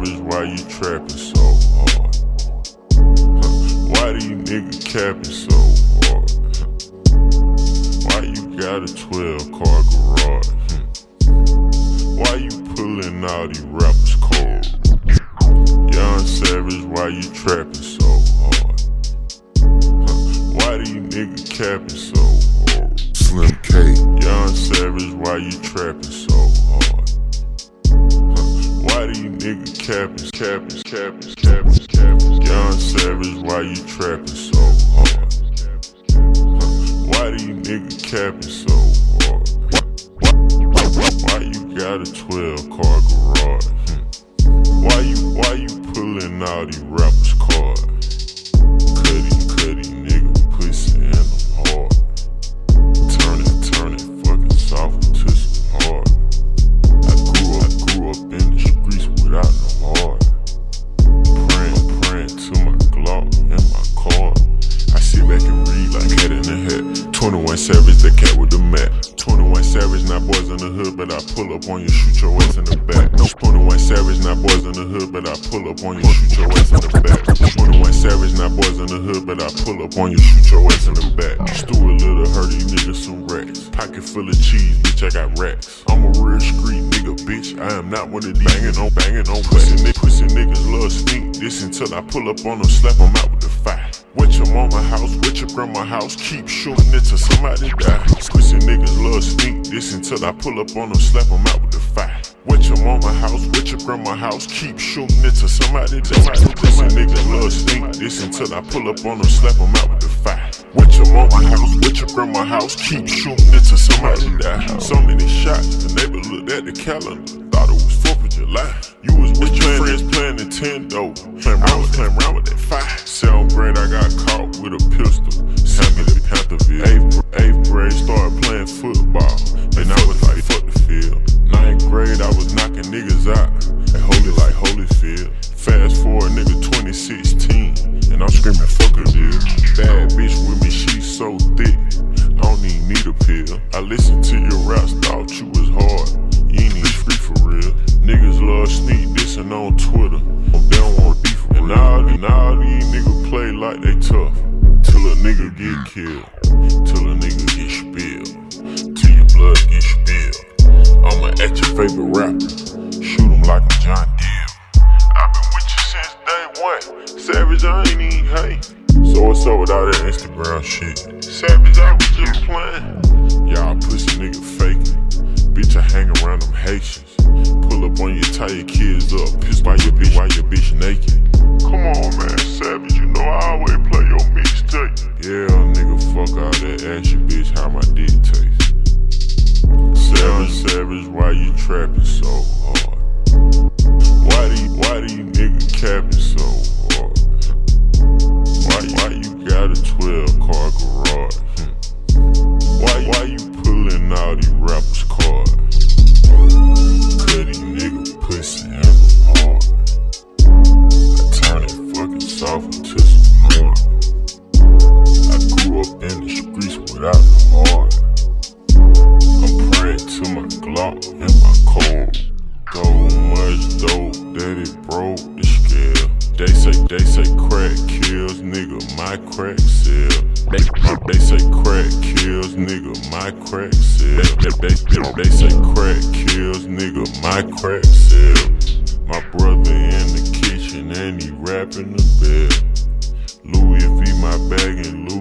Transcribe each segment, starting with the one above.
Savage, why you trapping so hard? Huh. Why these niggas capping so hard? Why you got a 12 car garage? Why you pulling all these rappers cold? Young Savage, why you trapping so hard? Huh. Why these niggas capping so hard? Slim K. Young Savage, why you trapping so Why niggas capping, capping, capping, capping, capping? Young Savage, why you trapping so hard? Why these niggas capping so hard? Why, why, why you got a 12 car garage? Hmm. Why you, why you pulling all these rappers' cars? Savage, the cat with the mat. 21 Savage, not boys in the hood, but I pull up on you, shoot your ass in the back. 21 Savage, not boys in the hood, but I pull up on you, shoot your ass in the back. 21 Savage, not boys in the hood, but I pull up on you, shoot your ass in the back. Stuart Little, hurt, these niggas some racks. Pocket full of cheese, bitch, I got racks. I'm a real street nigga, bitch. I am not one of these banging on, banging on pussy, pussy niggas love sneak this until I pull up on them, slap them out your mama house, wet your grandma house, keep shooting it till somebody die. Pussy niggas love sneak this until I pull up on them, slap them out with the fire. Wet your mama house, wet your grandma house, keep shooting it till somebody die. Pussy niggas love sneak this until I pull up on them, slap them out with the fire. Wet your mama house, wet your grandma house, keep shooting it till somebody die. So many shots, the neighbor looked at the calendar, July. You was with your friends playing Nintendo, playing around with, playing around with that fire. Seventh grade, I got caught with a pistol. Sent me to Pantherville. Eighth, Till a nigga get spilled. Till your blood get spilled. I'ma at your favorite rapper. Shoot him like I'm John Deere. I've been with you since day one. Savage, I ain't even hate. So what's up with all that Instagram shit? Savage, I was just playing. Y'all pussy nigga faking. Bitch, I hang around them Haitians. Pull up on you, tie your kids up. Piss by your bitch while your bitch naked. Come on, man, Savage, you know I always play your mixtape. Yeah, nigga. Ask your bitch how my dick taste. Savage, Savage, why you trapping so hard? Without no heart. I'm praying to my Glock and my cord. So much dope that it broke the scale. They say, they say crack kills, nigga, my crack sell. They, they say crack kills, nigga, my crack sell. They, they, they, they say crack kills, nigga, my crack sell. My brother in the kitchen and he rapping the bell. Louis V my bag and Louis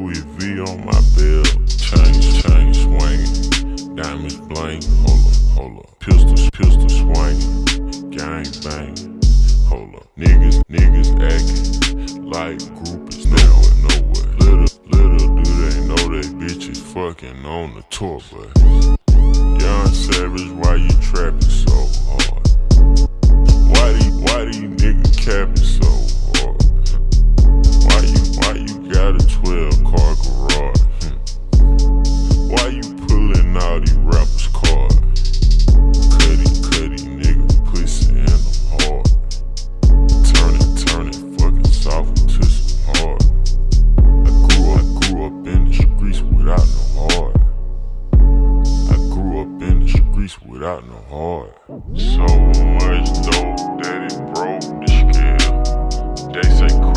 acting like groupies nowhere, nowhere. Little, little do they know they bitch is fucking on the tour bus. without no heart. So much dope that it broke the scale. They say